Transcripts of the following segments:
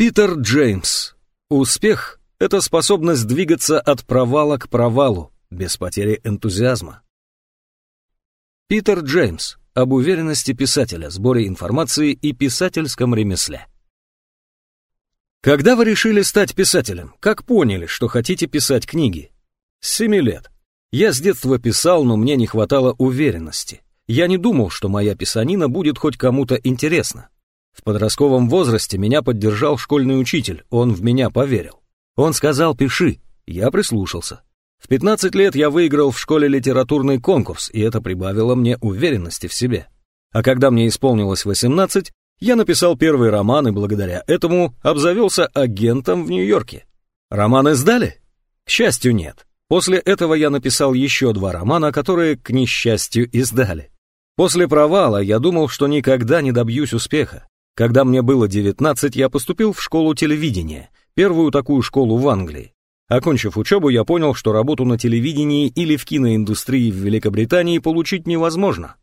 Питер Джеймс. Успех — это способность двигаться от провала к провалу, без потери энтузиазма. Питер Джеймс. Об уверенности писателя, сборе информации и писательском ремесле. Когда вы решили стать писателем? Как поняли, что хотите писать книги? С семи лет. Я с детства писал, но мне не хватало уверенности. Я не думал, что моя писанина будет хоть кому-то интересна. В подростковом возрасте меня поддержал школьный учитель, он в меня поверил. Он сказал «пиши», я прислушался. В 15 лет я выиграл в школе литературный конкурс, и это прибавило мне уверенности в себе. А когда мне исполнилось 18, я написал первый роман и благодаря этому обзавелся агентом в Нью-Йорке. Романы сдали? К счастью, нет. После этого я написал еще два романа, которые, к несчастью, издали. После провала я думал, что никогда не добьюсь успеха. Когда мне было 19, я поступил в школу телевидения, первую такую школу в Англии. Окончив учебу, я понял, что работу на телевидении или в киноиндустрии в Великобритании получить невозможно.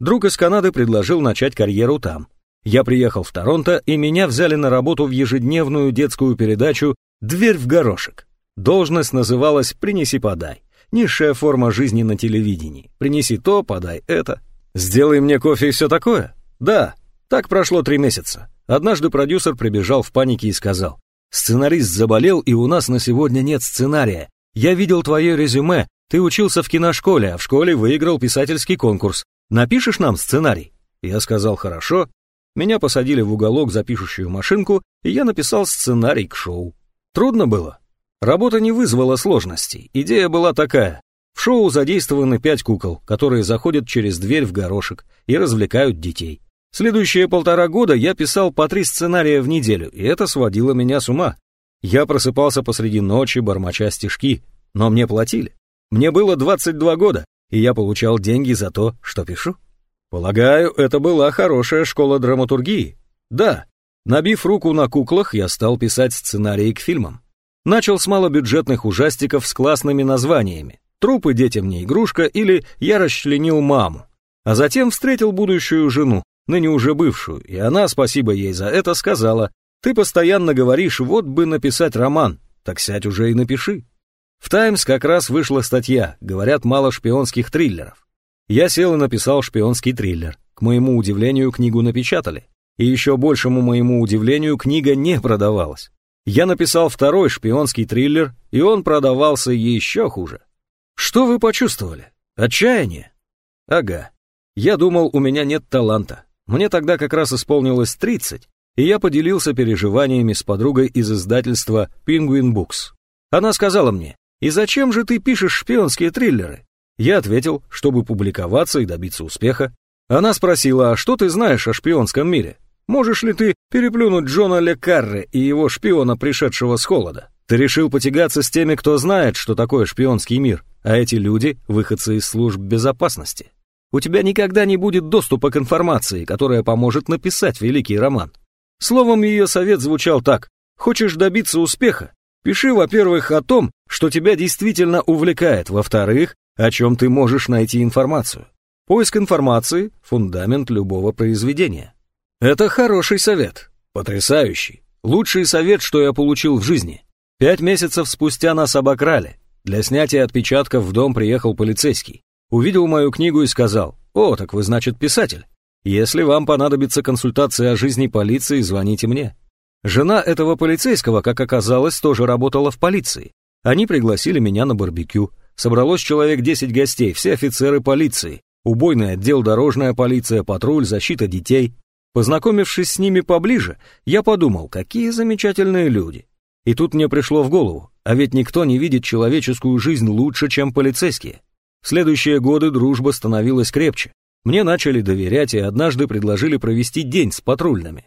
Друг из Канады предложил начать карьеру там. Я приехал в Торонто, и меня взяли на работу в ежедневную детскую передачу «Дверь в горошек». Должность называлась «Принеси-подай». Низшая форма жизни на телевидении. Принеси то, подай это. Сделай мне кофе и все такое? Да, так прошло три месяца. Однажды продюсер прибежал в панике и сказал, «Сценарист заболел, и у нас на сегодня нет сценария. Я видел твое резюме, ты учился в киношколе, а в школе выиграл писательский конкурс. Напишешь нам сценарий?» Я сказал, «Хорошо». Меня посадили в уголок за пишущую машинку, и я написал сценарий к шоу. Трудно было. Работа не вызвала сложностей. Идея была такая. В шоу задействованы пять кукол, которые заходят через дверь в горошек и развлекают детей. Следующие полтора года я писал по три сценария в неделю, и это сводило меня с ума. Я просыпался посреди ночи, бормоча стишки, но мне платили. Мне было 22 года, и я получал деньги за то, что пишу. Полагаю, это была хорошая школа драматургии. Да, набив руку на куклах, я стал писать сценарии к фильмам. Начал с малобюджетных ужастиков с классными названиями «Трупы детям не игрушка» или «Я расчленил маму». А затем встретил будущую жену, ныне уже бывшую, и она, спасибо ей за это, сказала, «Ты постоянно говоришь, вот бы написать роман, так сядь уже и напиши». В «Таймс» как раз вышла статья, говорят, мало шпионских триллеров. Я сел и написал шпионский триллер. К моему удивлению, книгу напечатали. И еще большему моему удивлению, книга не продавалась. Я написал второй шпионский триллер, и он продавался еще хуже. Что вы почувствовали? Отчаяние? Ага. Я думал, у меня нет таланта. Мне тогда как раз исполнилось 30, и я поделился переживаниями с подругой из издательства Penguin Books. Она сказала мне, «И зачем же ты пишешь шпионские триллеры?» Я ответил, чтобы публиковаться и добиться успеха. Она спросила, «А что ты знаешь о шпионском мире? Можешь ли ты переплюнуть Джона Ле Карре и его шпиона, пришедшего с холода? Ты решил потягаться с теми, кто знает, что такое шпионский мир, а эти люди — выходцы из служб безопасности. У тебя никогда не будет доступа к информации, которая поможет написать великий роман. Словом, ее совет звучал так. Хочешь добиться успеха? Пиши, во-первых, о том, что тебя действительно увлекает, во-вторых, о чем ты можешь найти информацию. Поиск информации – фундамент любого произведения. Это хороший совет, потрясающий, лучший совет, что я получил в жизни. Пять месяцев спустя нас обокрали. Для снятия отпечатков в дом приехал полицейский увидел мою книгу и сказал, «О, так вы, значит, писатель. Если вам понадобится консультация о жизни полиции, звоните мне». Жена этого полицейского, как оказалось, тоже работала в полиции. Они пригласили меня на барбекю. Собралось человек 10 гостей, все офицеры полиции. Убойный отдел, дорожная полиция, патруль, защита детей. Познакомившись с ними поближе, я подумал, какие замечательные люди. И тут мне пришло в голову, а ведь никто не видит человеческую жизнь лучше, чем полицейские. В следующие годы дружба становилась крепче. Мне начали доверять и однажды предложили провести день с патрульными.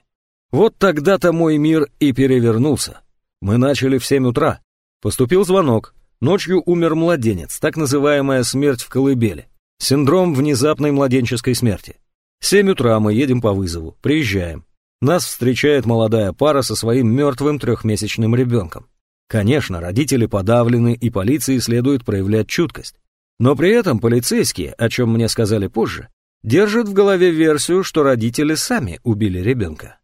Вот тогда-то мой мир и перевернулся. Мы начали в 7 утра. Поступил звонок. Ночью умер младенец, так называемая смерть в колыбели. Синдром внезапной младенческой смерти. 7 утра мы едем по вызову, приезжаем. Нас встречает молодая пара со своим мертвым трехмесячным ребенком. Конечно, родители подавлены, и полиции следует проявлять чуткость. Но при этом полицейские, о чем мне сказали позже, держат в голове версию, что родители сами убили ребенка.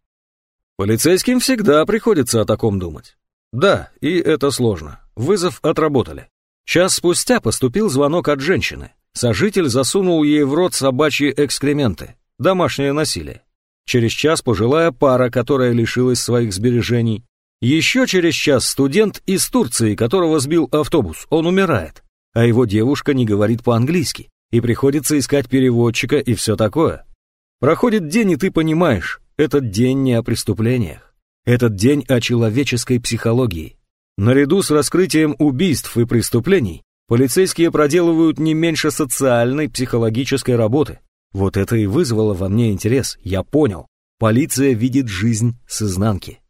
Полицейским всегда приходится о таком думать. Да, и это сложно. Вызов отработали. Час спустя поступил звонок от женщины. Сожитель засунул ей в рот собачьи экскременты. Домашнее насилие. Через час пожилая пара, которая лишилась своих сбережений. Еще через час студент из Турции, которого сбил автобус. Он умирает. А его девушка не говорит по-английски. И приходится искать переводчика и все такое. Проходит день, и ты понимаешь, этот день не о преступлениях. Этот день о человеческой психологии. Наряду с раскрытием убийств и преступлений, полицейские проделывают не меньше социальной, психологической работы. Вот это и вызвало во мне интерес, я понял. Полиция видит жизнь с изнанки.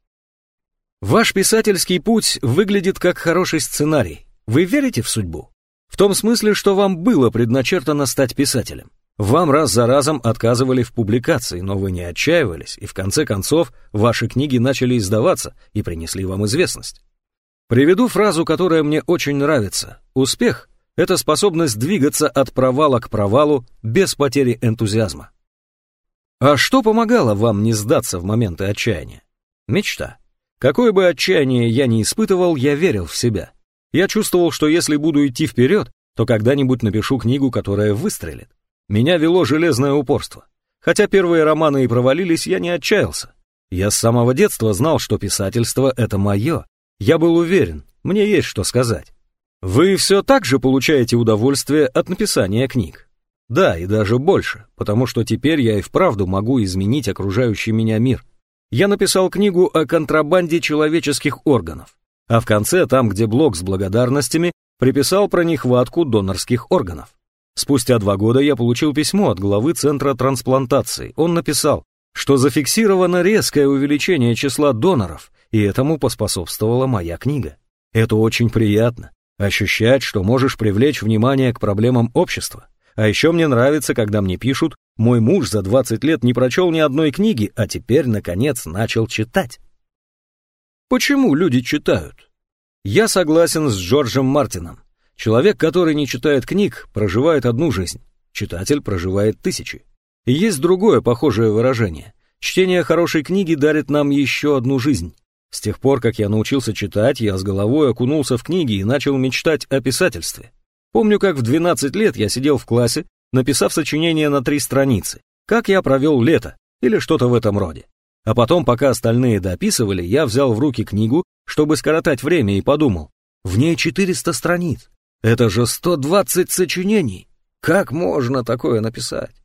Ваш писательский путь выглядит как хороший сценарий. Вы верите в судьбу? В том смысле, что вам было предначертано стать писателем. Вам раз за разом отказывали в публикации, но вы не отчаивались, и в конце концов ваши книги начали издаваться и принесли вам известность. Приведу фразу, которая мне очень нравится. Успех — это способность двигаться от провала к провалу без потери энтузиазма. А что помогало вам не сдаться в моменты отчаяния? Мечта. Какое бы отчаяние я ни испытывал, я верил в себя. Я чувствовал, что если буду идти вперед, то когда-нибудь напишу книгу, которая выстрелит. Меня вело железное упорство. Хотя первые романы и провалились, я не отчаялся. Я с самого детства знал, что писательство — это мое, я был уверен, мне есть что сказать. Вы все так же получаете удовольствие от написания книг? Да, и даже больше, потому что теперь я и вправду могу изменить окружающий меня мир. Я написал книгу о контрабанде человеческих органов, а в конце, там, где блок с благодарностями, приписал про нехватку донорских органов. Спустя два года я получил письмо от главы Центра трансплантации. Он написал, что зафиксировано резкое увеличение числа доноров, и этому поспособствовала моя книга. Это очень приятно, ощущать, что можешь привлечь внимание к проблемам общества. А еще мне нравится, когда мне пишут, мой муж за 20 лет не прочел ни одной книги, а теперь, наконец, начал читать. Почему люди читают? Я согласен с Джорджем Мартином. Человек, который не читает книг, проживает одну жизнь. Читатель проживает тысячи. И есть другое похожее выражение. Чтение хорошей книги дарит нам еще одну жизнь. С тех пор, как я научился читать, я с головой окунулся в книги и начал мечтать о писательстве. Помню, как в 12 лет я сидел в классе, написав сочинение на три страницы. Как я провел лето, или что-то в этом роде. А потом, пока остальные дописывали, я взял в руки книгу, чтобы скоротать время, и подумал, в ней 400 страниц. Это же 120 сочинений. Как можно такое написать?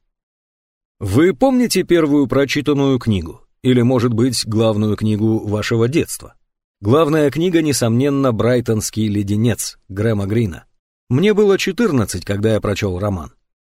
Вы помните первую прочитанную книгу? Или, может быть, главную книгу вашего детства? Главная книга, несомненно, «Брайтонский леденец» Грэма Грина. Мне было 14, когда я прочел роман.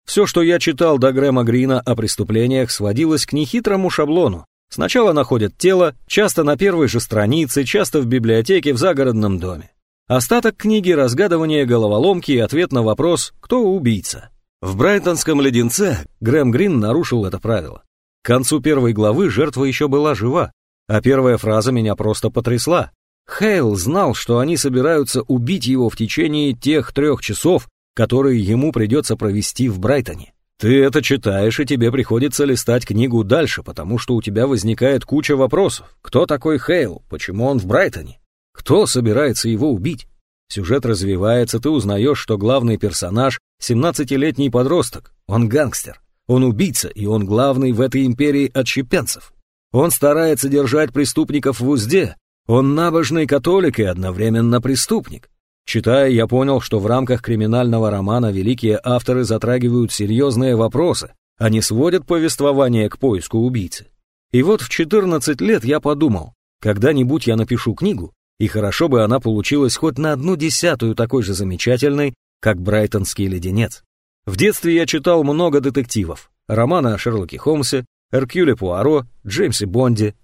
Все, что я читал до Грэма Грина о преступлениях, сводилось к нехитрому шаблону. Сначала находят тело, часто на первой же странице, часто в библиотеке в загородном доме. Остаток книги — разгадывание головоломки и ответ на вопрос «Кто убийца?». В «Брайтонском леденце» Грэм Грин нарушил это правило. К концу первой главы жертва еще была жива, а первая фраза меня просто потрясла. Хейл знал, что они собираются убить его в течение тех трех часов, которые ему придется провести в Брайтоне. Ты это читаешь, и тебе приходится листать книгу дальше, потому что у тебя возникает куча вопросов. Кто такой Хейл? Почему он в Брайтоне? Кто собирается его убить? Сюжет развивается, ты узнаешь, что главный персонаж — 17-летний подросток, он гангстер. Он убийца, и он главный в этой империи отщепенцев. Он старается держать преступников в узде. Он набожный католик и одновременно преступник. Читая, я понял, что в рамках криминального романа великие авторы затрагивают серьезные вопросы, а не сводят повествование к поиску убийцы. И вот в 14 лет я подумал, когда-нибудь я напишу книгу, и хорошо бы она получилась хоть на одну десятую такой же замечательной, как «Брайтонский леденец». В детстве я читал много детективов, романы о Шерлоке Холмсе, Эркюле Пуаро, Джеймсе Бонде.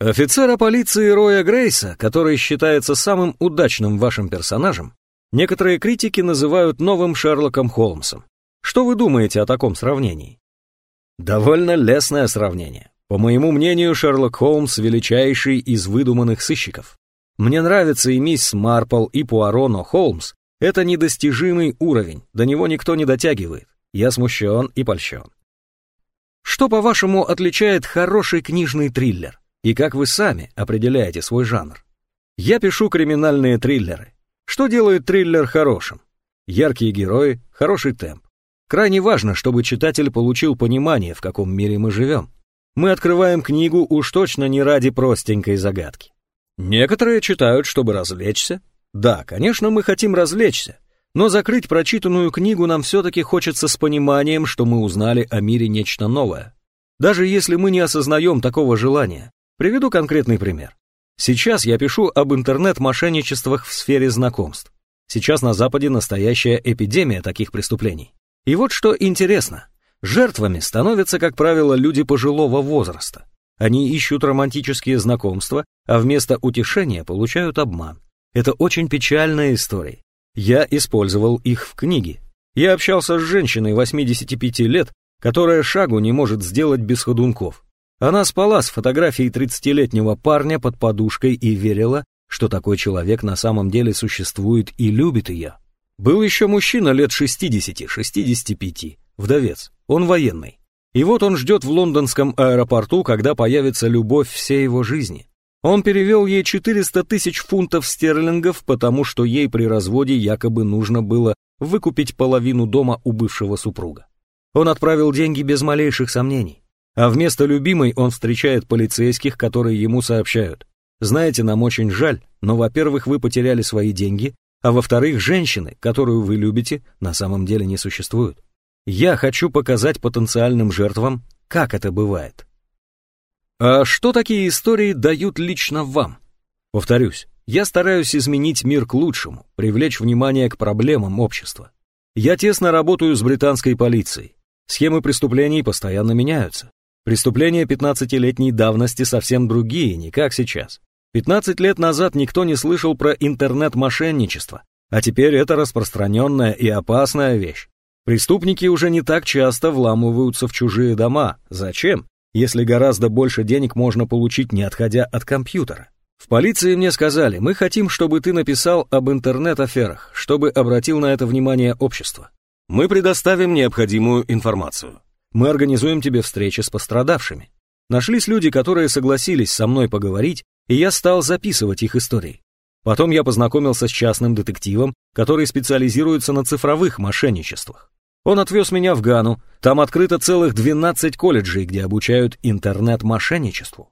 Офицера полиции Роя Грейса, который считается самым удачным вашим персонажем, некоторые критики называют новым Шерлоком Холмсом. Что вы думаете о таком сравнении? Довольно лестное сравнение. По моему мнению, Шерлок Холмс величайший из выдуманных сыщиков. Мне нравится и мисс Марпл, и Пуаро, но Холмс это недостижимый уровень, до него никто не дотягивает. Я смущен и польщен. Что, по-вашему, отличает хороший книжный триллер? И как вы сами определяете свой жанр? Я пишу криминальные триллеры. Что делает триллер хорошим? Яркие герои, хороший темп. Крайне важно, чтобы читатель получил понимание, в каком мире мы живем. Мы открываем книгу уж точно не ради простенькой загадки. Некоторые читают, чтобы развлечься. Да, конечно, мы хотим развлечься, но закрыть прочитанную книгу нам все-таки хочется с пониманием, что мы узнали о мире нечто новое. Даже если мы не осознаем такого желания. Приведу конкретный пример. Сейчас я пишу об интернет-мошенничествах в сфере знакомств. Сейчас на Западе настоящая эпидемия таких преступлений. И вот что интересно. Жертвами становятся, как правило, люди пожилого возраста. Они ищут романтические знакомства, а вместо утешения получают обман. Это очень печальная история. Я использовал их в книге. Я общался с женщиной 85 лет, которая шагу не может сделать без ходунков. Она спала с фотографией 30-летнего парня под подушкой и верила, что такой человек на самом деле существует и любит ее. Был еще мужчина лет 60-65, вдовец, он военный. И вот он ждет в лондонском аэропорту, когда появится любовь всей его жизни. Он перевел ей 400 тысяч фунтов стерлингов, потому что ей при разводе якобы нужно было выкупить половину дома у бывшего супруга. Он отправил деньги без малейших сомнений. А вместо любимой он встречает полицейских, которые ему сообщают. Знаете, нам очень жаль, но, во-первых, вы потеряли свои деньги, а во-вторых, женщины, которую вы любите, на самом деле не существуют. Я хочу показать потенциальным жертвам, как это бывает. А что такие истории дают лично вам? Повторюсь, я стараюсь изменить мир к лучшему, привлечь внимание к проблемам общества. Я тесно работаю с британской полицией. Схемы преступлений постоянно меняются. Преступления 15-летней давности совсем другие, не как сейчас. 15 лет назад никто не слышал про интернет-мошенничество, а теперь это распространенная и опасная вещь. Преступники уже не так часто вламываются в чужие дома. Зачем? Если гораздо больше денег можно получить, не отходя от компьютера. В полиции мне сказали, мы хотим, чтобы ты написал об интернет-аферах, чтобы обратил на это внимание общество. Мы предоставим необходимую информацию. Мы организуем тебе встречи с пострадавшими. Нашлись люди, которые согласились со мной поговорить, и я стал записывать их истории. Потом я познакомился с частным детективом, который специализируется на цифровых мошенничествах. Он отвез меня в Гану, там открыто целых 12 колледжей, где обучают интернет-мошенничеству.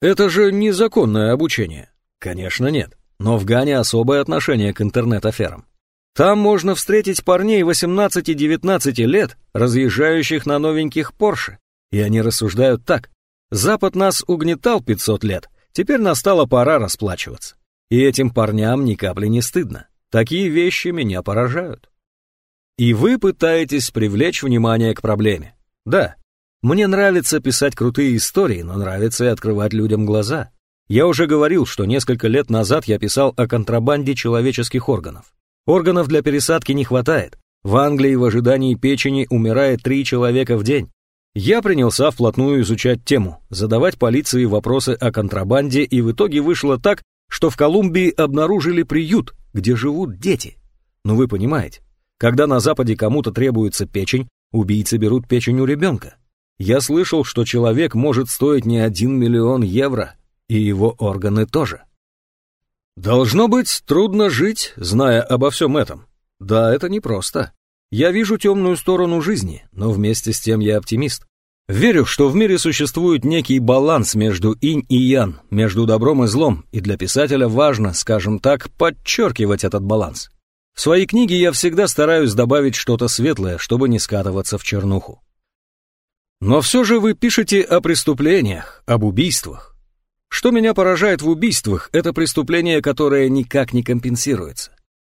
Это же незаконное обучение. Конечно, нет. Но в Гане особое отношение к интернет-аферам. Там можно встретить парней 18 и 19 лет, разъезжающих на новеньких Порше. И они рассуждают так. Запад нас угнетал 500 лет, теперь настала пора расплачиваться. И этим парням ни капли не стыдно. Такие вещи меня поражают. И вы пытаетесь привлечь внимание к проблеме. Да, мне нравится писать крутые истории, но нравится и открывать людям глаза. Я уже говорил, что несколько лет назад я писал о контрабанде человеческих органов. Органов для пересадки не хватает. В Англии в ожидании печени умирает три человека в день. Я принялся вплотную изучать тему, задавать полиции вопросы о контрабанде, и в итоге вышло так, что в Колумбии обнаружили приют, где живут дети. Ну вы понимаете, когда на Западе кому-то требуется печень, убийцы берут печень у ребенка. Я слышал, что человек может стоить не один миллион евро, и его органы тоже. Должно быть трудно жить, зная обо всем этом. Да, это непросто. Я вижу темную сторону жизни, но вместе с тем я оптимист. Верю, что в мире существует некий баланс между инь и ян, между добром и злом, и для писателя важно, скажем так, подчеркивать этот баланс. В свои книги я всегда стараюсь добавить что-то светлое, чтобы не скатываться в чернуху. Но все же вы пишете о преступлениях, об убийствах. Что меня поражает в убийствах, это преступление, которое никак не компенсируется.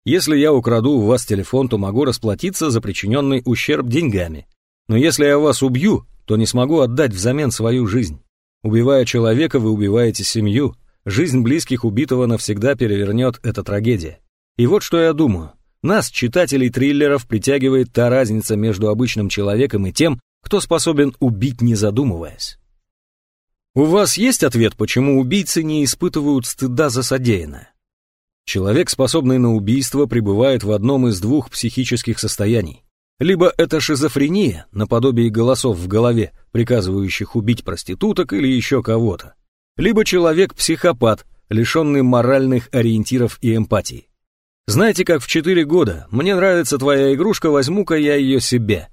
Если я украду у вас телефон, то могу расплатиться за причиненный ущерб деньгами. Но если я вас убью, то не смогу отдать взамен свою жизнь. Убивая человека, вы убиваете семью. Жизнь близких убитого навсегда перевернет эта трагедия. И вот что я думаю. Нас, читателей триллеров, притягивает та разница между обычным человеком и тем, кто способен убить, не задумываясь. У вас есть ответ, почему убийцы не испытывают стыда за содеянное? Человек, способный на убийство, пребывает в одном из двух психических состояний. Либо это шизофрения, наподобие голосов в голове, приказывающих убить проституток или еще кого-то. либо человек-психопат, лишенный моральных ориентиров и эмпатии. Знаете, как в четыре года «мне нравится твоя игрушка, возьму-ка я ее себе».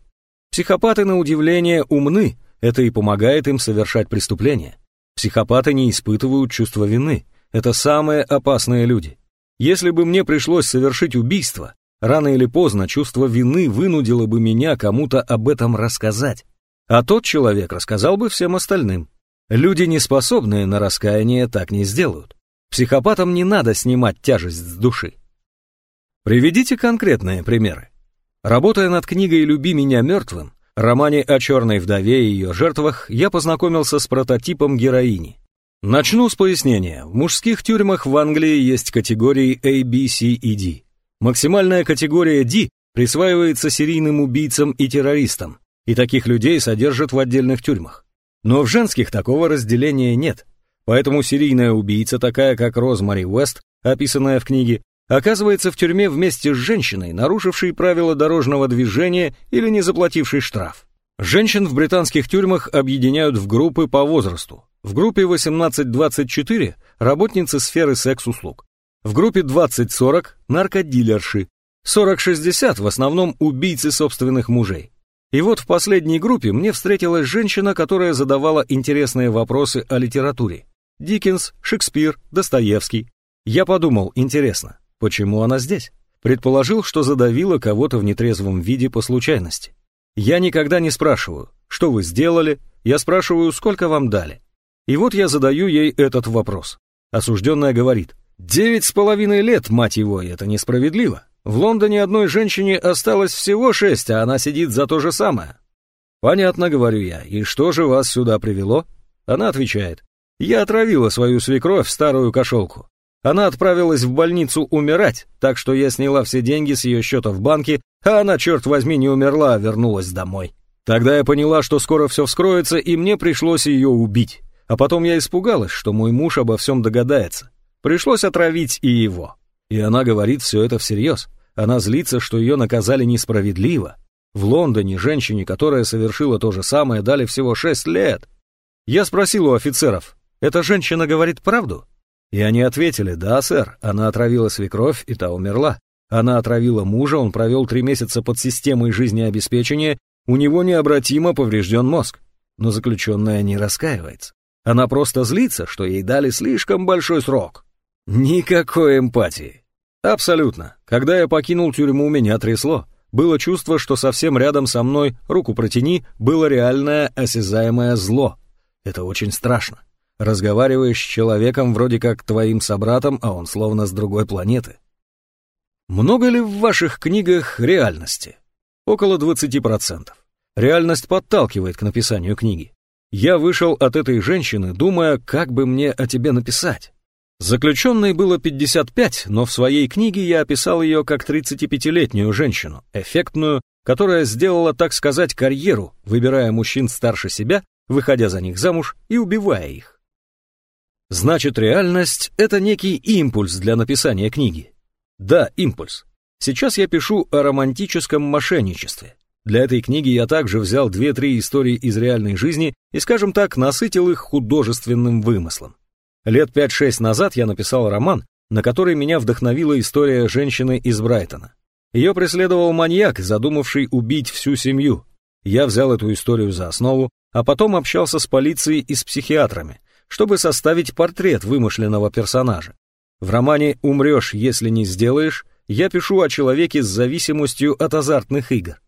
Психопаты, на удивление, умны, это и помогает им совершать преступления. Психопаты не испытывают чувства вины, это самые опасные люди. Если бы мне пришлось совершить убийство, рано или поздно чувство вины вынудило бы меня кому-то об этом рассказать. А тот человек рассказал бы всем остальным. Люди, не способные на раскаяние, так не сделают. Психопатам не надо снимать тяжесть с души. Приведите конкретные примеры. Работая над книгой «Люби меня мертвым», романе о черной вдове и ее жертвах, я познакомился с прототипом героини. Начну с пояснения. В мужских тюрьмах в Англии есть категории A, B, C и D. Максимальная категория D присваивается серийным убийцам и террористам, и таких людей содержат в отдельных тюрьмах. Но в женских такого разделения нет, поэтому серийная убийца, такая как Розмари Уэст, описанная в книге, оказывается в тюрьме вместе с женщиной, нарушившей правила дорожного движения или не заплатившей штраф. Женщин в британских тюрьмах объединяют в группы по возрасту. В группе 18-24 – работницы сферы секс-услуг. В группе 20-40 – наркодилерши. 40-60 в основном убийцы собственных мужей. И вот в последней группе мне встретилась женщина, которая задавала интересные вопросы о литературе. Диккенс, Шекспир, Достоевский. Я подумал, интересно, почему она здесь? Предположил, что задавила кого-то в нетрезвом виде по случайности. Я никогда не спрашиваю, что вы сделали, я спрашиваю, сколько вам дали. И вот я задаю ей этот вопрос. Осужденная говорит, девять с половиной лет, мать его, и это несправедливо. В Лондоне одной женщине осталось всего шесть, а она сидит за то же самое. Понятно, говорю я, и что же вас сюда привело? Она отвечает, я отравила свою свекровь в старую кошелку. Она отправилась в больницу умирать, так что я сняла все деньги с ее счета в банке, а она, черт возьми, не умерла, а вернулась домой. Тогда я поняла, что скоро все вскроется, и мне пришлось ее убить. А потом я испугалась, что мой муж обо всем догадается. Пришлось отравить и его. И она говорит все это всерьез. Она злится, что ее наказали несправедливо. В Лондоне женщине, которая совершила то же самое, дали всего шесть лет. Я спросил у офицеров, эта женщина говорит правду? И они ответили, да, сэр, она отравила свекровь, и та умерла. Она отравила мужа, он провел три месяца под системой жизнеобеспечения, у него необратимо поврежден мозг. Но заключенная не раскаивается. Она просто злится, что ей дали слишком большой срок. Никакой эмпатии. Абсолютно. Когда я покинул тюрьму, меня трясло. Было чувство, что совсем рядом со мной, руку протяни, было реальное осязаемое зло. Это очень страшно. Разговариваешь с человеком вроде как твоим собратом, а он словно с другой планеты. Много ли в ваших книгах реальности? Около 20%. Реальность подталкивает к написанию книги. Я вышел от этой женщины, думая, как бы мне о тебе написать. Заключенной было 55, но в своей книге я описал ее как 35-летнюю женщину, эффектную, которая сделала, так сказать, карьеру, выбирая мужчин старше себя, выходя за них замуж и убивая их. Значит, реальность — это некий импульс для написания книги. Да, импульс. Сейчас я пишу о романтическом мошенничестве. Для этой книги я также взял две-три истории из реальной жизни и, скажем так, насытил их художественным вымыслом. Лет 5-6 назад я написал роман, на который меня вдохновила история женщины из Брайтона. Ее преследовал маньяк, задумавший убить всю семью. Я взял эту историю за основу, а потом общался с полицией и с психиатрами, чтобы составить портрет вымышленного персонажа. В романе «Умрешь, если не сделаешь» я пишу о человеке с зависимостью от азартных игр.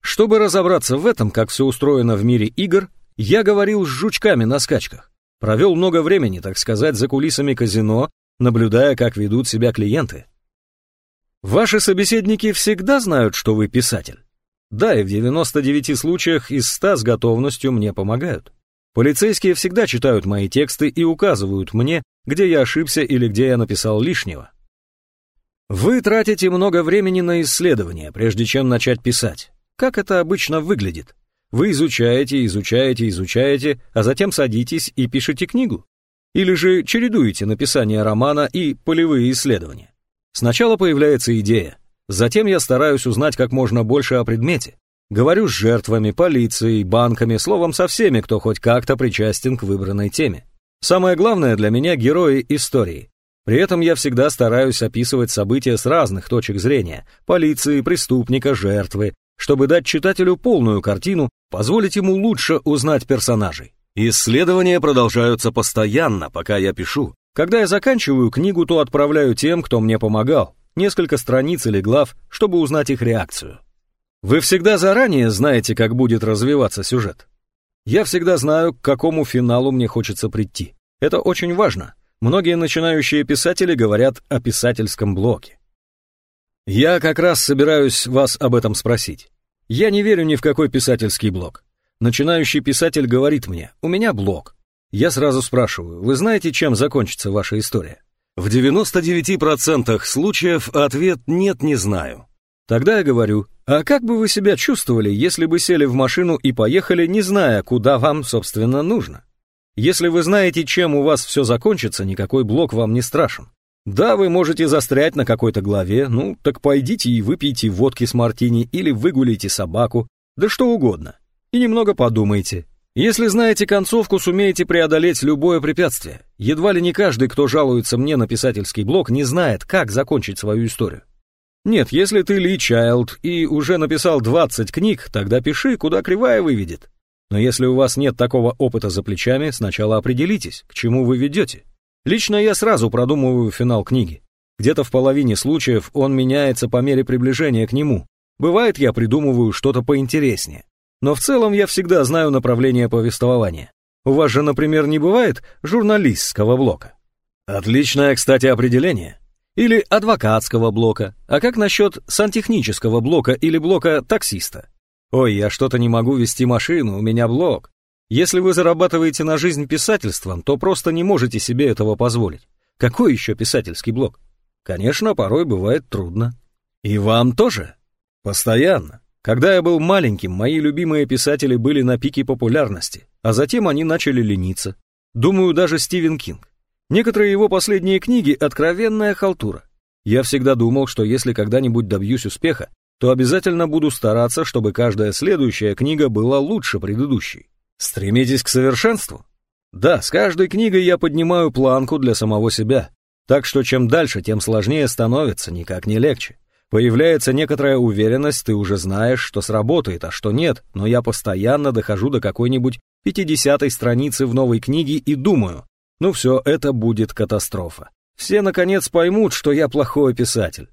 Чтобы разобраться в этом, как все устроено в мире игр, я говорил с жучками на скачках. Провел много времени, так сказать, за кулисами казино, наблюдая, как ведут себя клиенты. Ваши собеседники всегда знают, что вы писатель. Да, и в 99 случаях из 100 с готовностью мне помогают. Полицейские всегда читают мои тексты и указывают мне, где я ошибся или где я написал лишнего. Вы тратите много времени на исследования, прежде чем начать писать. Как это обычно выглядит? Вы изучаете, изучаете, изучаете, а затем садитесь и пишете книгу. Или же чередуете написание романа и полевые исследования. Сначала появляется идея, затем я стараюсь узнать как можно больше о предмете. Говорю с жертвами, полицией, банками, словом, со всеми, кто хоть как-то причастен к выбранной теме. Самое главное для меня герои истории. При этом я всегда стараюсь описывать события с разных точек зрения – полиции, преступника, жертвы, чтобы дать читателю полную картину, позволить ему лучше узнать персонажей. Исследования продолжаются постоянно, пока я пишу. Когда я заканчиваю книгу, то отправляю тем, кто мне помогал, несколько страниц или глав, чтобы узнать их реакцию. Вы всегда заранее знаете, как будет развиваться сюжет. Я всегда знаю, к какому финалу мне хочется прийти. Это очень важно. Многие начинающие писатели говорят о писательском блоке. Я как раз собираюсь вас об этом спросить. Я не верю ни в какой писательский блок. Начинающий писатель говорит мне, у меня блок. Я сразу спрашиваю, вы знаете, чем закончится ваша история? В 99% случаев ответ «нет, не знаю». Тогда я говорю, а как бы вы себя чувствовали, если бы сели в машину и поехали, не зная, куда вам, собственно, нужно? Если вы знаете, чем у вас все закончится, никакой блок вам не страшен. Да, вы можете застрять на какой-то главе, ну, так пойдите и выпейте водки с мартини или выгулите собаку, да что угодно. И немного подумайте. Если знаете концовку, сумеете преодолеть любое препятствие. Едва ли не каждый, кто жалуется мне на писательский блог, не знает, как закончить свою историю. Нет, если ты Ли Чайлд и уже написал 20 книг, тогда пиши, куда кривая выведет. Но если у вас нет такого опыта за плечами, сначала определитесь, к чему вы ведете. Лично я сразу продумываю финал книги. Где-то в половине случаев он меняется по мере приближения к нему. Бывает, я придумываю что-то поинтереснее. Но в целом я всегда знаю направление повествования. У вас же, например, не бывает журналистского блока. Отличное, кстати, определение. Или адвокатского блока. А как насчет сантехнического блока или блока таксиста? Ой, я что-то не могу вести машину, у меня блок. Если вы зарабатываете на жизнь писательством, то просто не можете себе этого позволить. Какой еще писательский блок? Конечно, порой бывает трудно. И вам тоже? Постоянно. Когда я был маленьким, мои любимые писатели были на пике популярности, а затем они начали лениться. Думаю, даже Стивен Кинг. Некоторые его последние книги — откровенная халтура. Я всегда думал, что если когда-нибудь добьюсь успеха, то обязательно буду стараться, чтобы каждая следующая книга была лучше предыдущей. Стремитесь к совершенству? Да, с каждой книгой я поднимаю планку для самого себя. Так что чем дальше, тем сложнее становится, никак не легче. Появляется некоторая уверенность, ты уже знаешь, что сработает, а что нет, но я постоянно дохожу до какой-нибудь 50 страницы в новой книге и думаю, ну все, это будет катастрофа. Все, наконец, поймут, что я плохой писатель.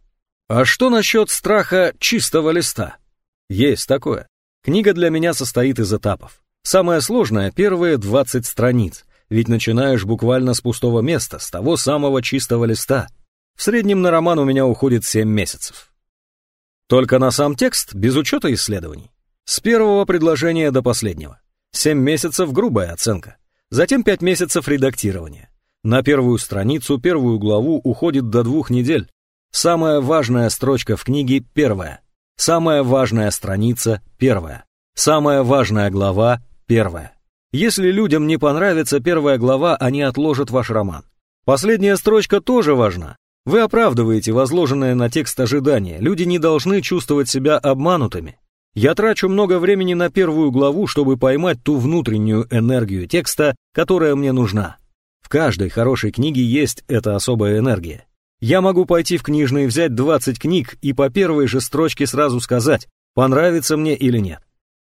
А что насчет страха чистого листа? Есть такое. Книга для меня состоит из этапов. Самое сложное — первые 20 страниц, ведь начинаешь буквально с пустого места, с того самого чистого листа. В среднем на роман у меня уходит 7 месяцев. Только на сам текст, без учета исследований. С первого предложения до последнего. 7 месяцев — грубая оценка. Затем пять месяцев редактирования. На первую страницу, первую главу уходит до двух недель. Самая важная строчка в книге — первая. Самая важная страница — первая. Самая важная глава — первая. Если людям не понравится первая глава, они отложат ваш роман. Последняя строчка тоже важна. Вы оправдываете возложенное на текст ожидания. Люди не должны чувствовать себя обманутыми. Я трачу много времени на первую главу, чтобы поймать ту внутреннюю энергию текста, которая мне нужна. В каждой хорошей книге есть эта особая энергия. Я могу пойти в книжный, взять 20 книг и по первой же строчке сразу сказать, понравится мне или нет.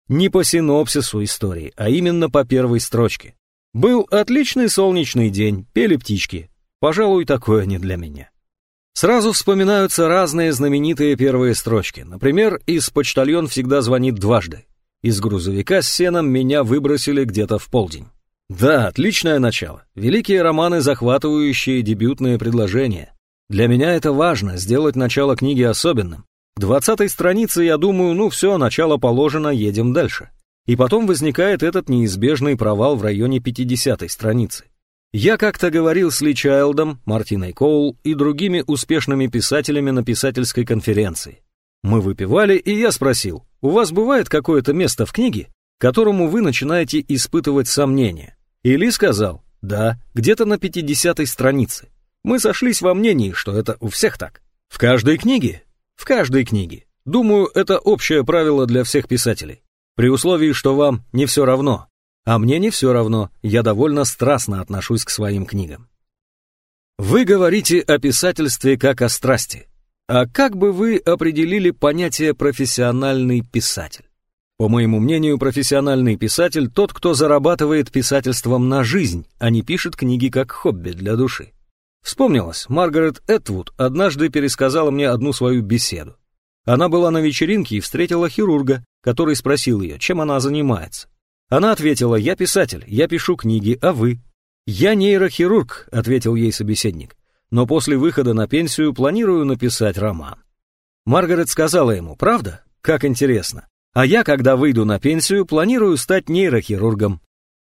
Не по синопсису истории, а именно по первой строчке. Был отличный солнечный день, пели птички. Пожалуй, такое не для меня. Сразу вспоминаются разные знаменитые первые строчки. Например, из «Почтальон всегда звонит дважды». Из грузовика с сеном меня выбросили где-то в полдень. Да, отличное начало. Великие романы, захватывающие дебютные предложения. Для меня это важно, сделать начало книги особенным. К двадцатой странице я думаю, ну все, начало положено, едем дальше. И потом возникает этот неизбежный провал в районе пятидесятой страницы. Я как-то говорил с Ли Чайлдом, Мартиной Коул и другими успешными писателями на писательской конференции. Мы выпивали, и я спросил, у вас бывает какое-то место в книге, которому вы начинаете испытывать сомнения? И Ли сказал, да, где-то на 50-й странице. Мы сошлись во мнении, что это у всех так. В каждой книге? В каждой книге. Думаю, это общее правило для всех писателей. При условии, что вам не все равно. А мне не все равно, я довольно страстно отношусь к своим книгам. Вы говорите о писательстве как о страсти. А как бы вы определили понятие «профессиональный писатель»? По моему мнению, профессиональный писатель – тот, кто зарабатывает писательством на жизнь, а не пишет книги как хобби для души. Вспомнилось, Маргарет Этвуд однажды пересказала мне одну свою беседу. Она была на вечеринке и встретила хирурга, который спросил ее, чем она занимается. Она ответила, я писатель, я пишу книги, а вы? Я нейрохирург, ответил ей собеседник, но после выхода на пенсию планирую написать роман. Маргарет сказала ему, правда? Как интересно. А я, когда выйду на пенсию, планирую стать нейрохирургом.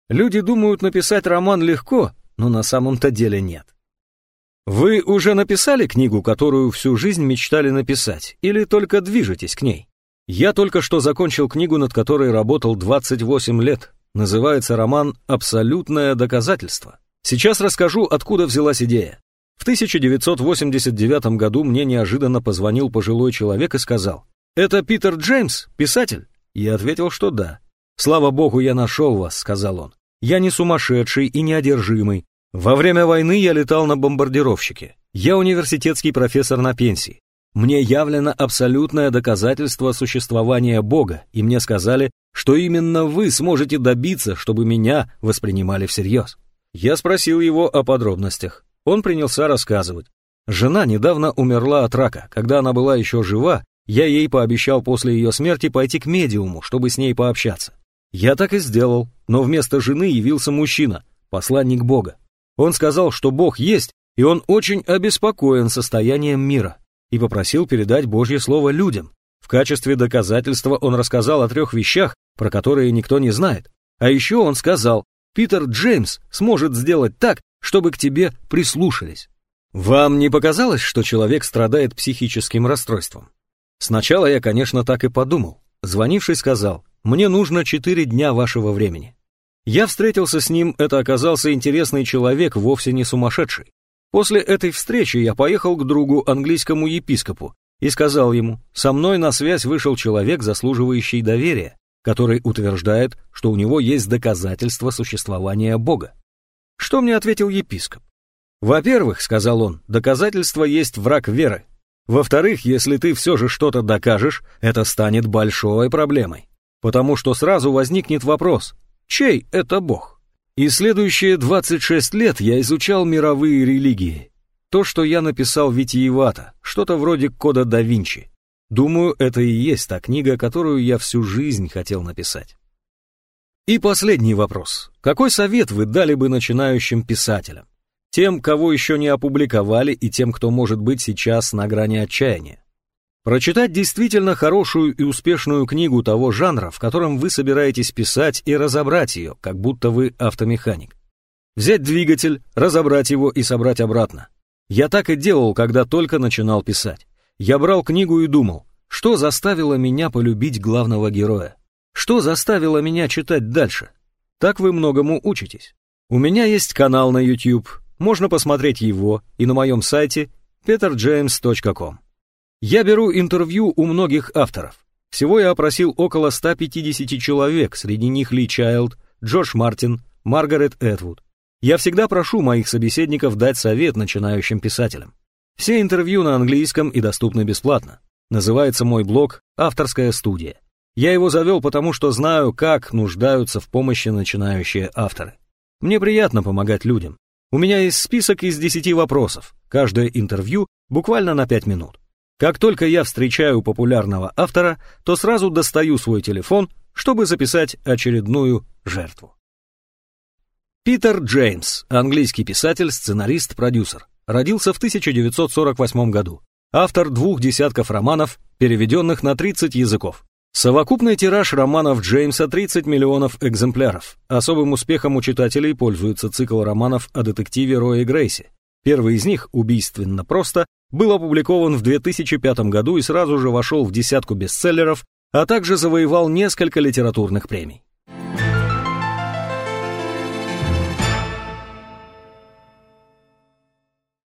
Люди думают, написать роман легко, но на самом-то деле нет. Вы уже написали книгу, которую всю жизнь мечтали написать, или только движетесь к ней? Я только что закончил книгу, над которой работал 28 лет. Называется роман «Абсолютное доказательство». Сейчас расскажу, откуда взялась идея. В 1989 году мне неожиданно позвонил пожилой человек и сказал, «Это Питер Джеймс, писатель?» Я ответил, что да. «Слава богу, я нашел вас», — сказал он. «Я не сумасшедший и неодержимый. Во время войны я летал на бомбардировщике. Я университетский профессор на пенсии. Мне явлено абсолютное доказательство существования Бога, и мне сказали, что именно вы сможете добиться, чтобы меня воспринимали всерьез. Я спросил его о подробностях. Он принялся рассказывать. Жена недавно умерла от рака. Когда она была еще жива, я ей пообещал после ее смерти пойти к медиуму, чтобы с ней пообщаться. Я так и сделал, но вместо жены явился мужчина, посланник Бога. Он сказал, что Бог есть, и он очень обеспокоен состоянием мира, и попросил передать Божье Слово людям. В качестве доказательства он рассказал о трех вещах, про которые никто не знает. А еще он сказал, Питер Джеймс сможет сделать так, чтобы к тебе прислушались. Вам не показалось, что человек страдает психическим расстройством? Сначала я, конечно, так и подумал. Звонивший сказал, мне нужно четыре дня вашего времени. Я встретился с ним, это оказался интересный человек, вовсе не сумасшедший. После этой встречи я поехал к другу, английскому епископу, и сказал ему, со мной на связь вышел человек, заслуживающий доверия, который утверждает, что у него есть доказательства существования Бога. Что мне ответил епископ? Во-первых, сказал он, доказательство есть враг веры. Во-вторых, если ты все же что-то докажешь, это станет большой проблемой. Потому что сразу возникнет вопрос, Чей это бог? И следующие 26 лет я изучал мировые религии. То, что я написал витиевато, что-то вроде кода да Винчи. Думаю, это и есть та книга, которую я всю жизнь хотел написать. И последний вопрос. Какой совет вы дали бы начинающим писателям? Тем, кого еще не опубликовали, и тем, кто может быть сейчас на грани отчаяния? Прочитать действительно хорошую и успешную книгу того жанра, в котором вы собираетесь писать и разобрать ее, как будто вы автомеханик. Взять двигатель, разобрать его и собрать обратно. Я так и делал, когда только начинал писать. Я брал книгу и думал, что заставило меня полюбить главного героя? Что заставило меня читать дальше? Так вы многому учитесь. У меня есть канал на YouTube, можно посмотреть его и на моем сайте peterjames.com. Я беру интервью у многих авторов. Всего я опросил около 150 человек, среди них Ли Чайлд, Джордж Мартин, Маргарет Этвуд. Я всегда прошу моих собеседников дать совет начинающим писателям. Все интервью на английском и доступны бесплатно. Называется мой блог «Авторская студия». Я его завел, потому что знаю, как нуждаются в помощи начинающие авторы. Мне приятно помогать людям. У меня есть список из 10 вопросов. Каждое интервью буквально на 5 минут. Как только я встречаю популярного автора, то сразу достаю свой телефон, чтобы записать очередную жертву. Питер Джеймс, английский писатель, сценарист, продюсер. Родился в 1948 году. Автор двух десятков романов, переведенных на 30 языков. Совокупный тираж романов Джеймса 30 миллионов экземпляров. Особым успехом у читателей пользуется цикл романов о детективе Рое Грейси. Первый из них, убийственно просто, был опубликован в 2005 году и сразу же вошел в десятку бестселлеров, а также завоевал несколько литературных премий.